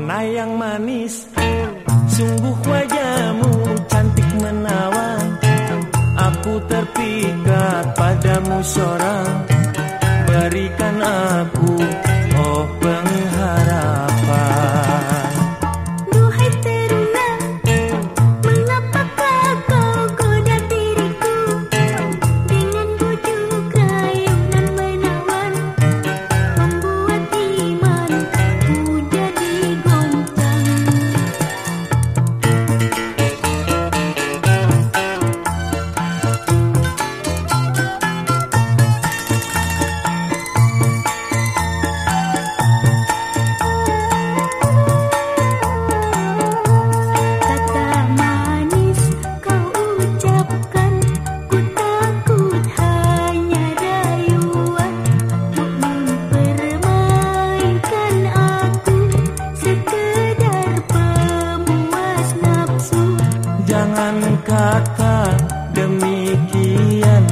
Nayang yang manis. Sungguh wajahmu cantik menawan Aku terpikat padamu seorang Berikan Jangan kata demikian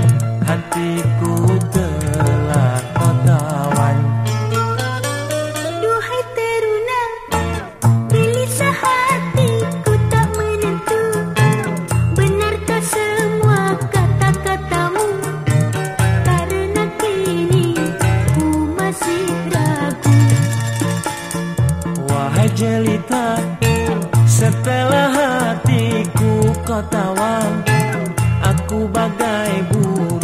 Setelah hatiku kau tawan Aku bagai burung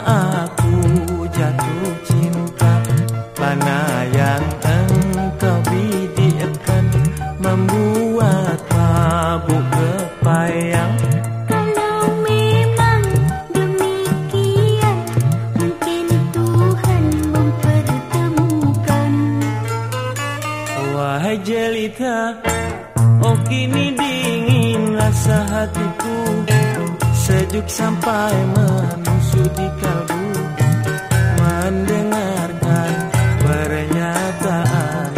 aku jatuh cinta Mana yang engkau bidikkan Membuat mabuk kepayang. Kalau memang demikian Mungkin Tuhan mempertemukan. Wahai jelita Oh kini dingin rasa hatiku Sejuk sampai menusuk di kalbu mendengarkan pernyataan.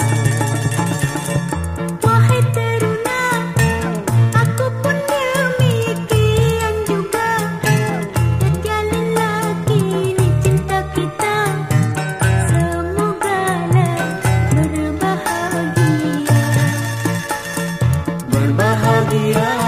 Wahai teruna aku pun demikian juga. Terjalin lagi ini cinta kita. Semoga berbahagia. Berbahagia.